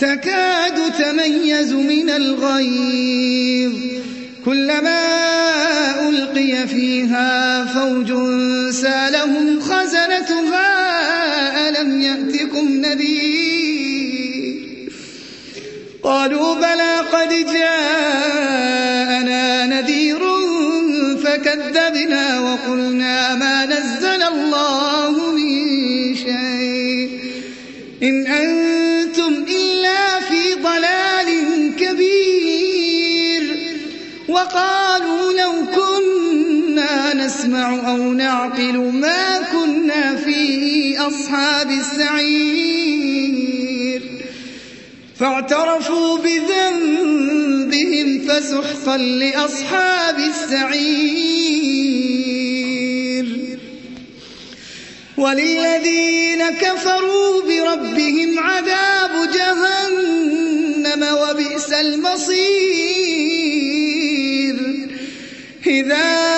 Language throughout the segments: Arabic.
تكاد تميز من الغيظ. كلما ألقي فيها فوج سالهم خزنتها ألم يأتكم نذير؟ قالوا بلى قد جاءنا نذير فكذبنا وقلنا ما نزل الله من شيء. إن أنتم نسمع أو نعقل ما كنا في أصحاب السعير. فاعترفوا بذنبهم فسحقا لأصحاب السعير. وللذين كفروا بربهم عذاب جهنم وبئس المصير. إذا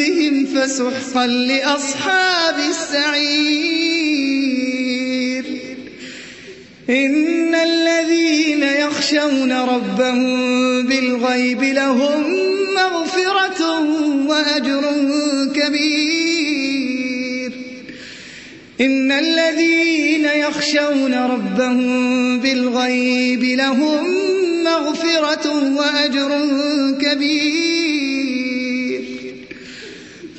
بذنبهم فسحقا لأصحاب السعير. إن الذين يخشون ربهم بالغيب لهم مغفرة وأجر كبير. إن الذين يخشون ربهم بالغيب لهم مغفرة وأجر كبير.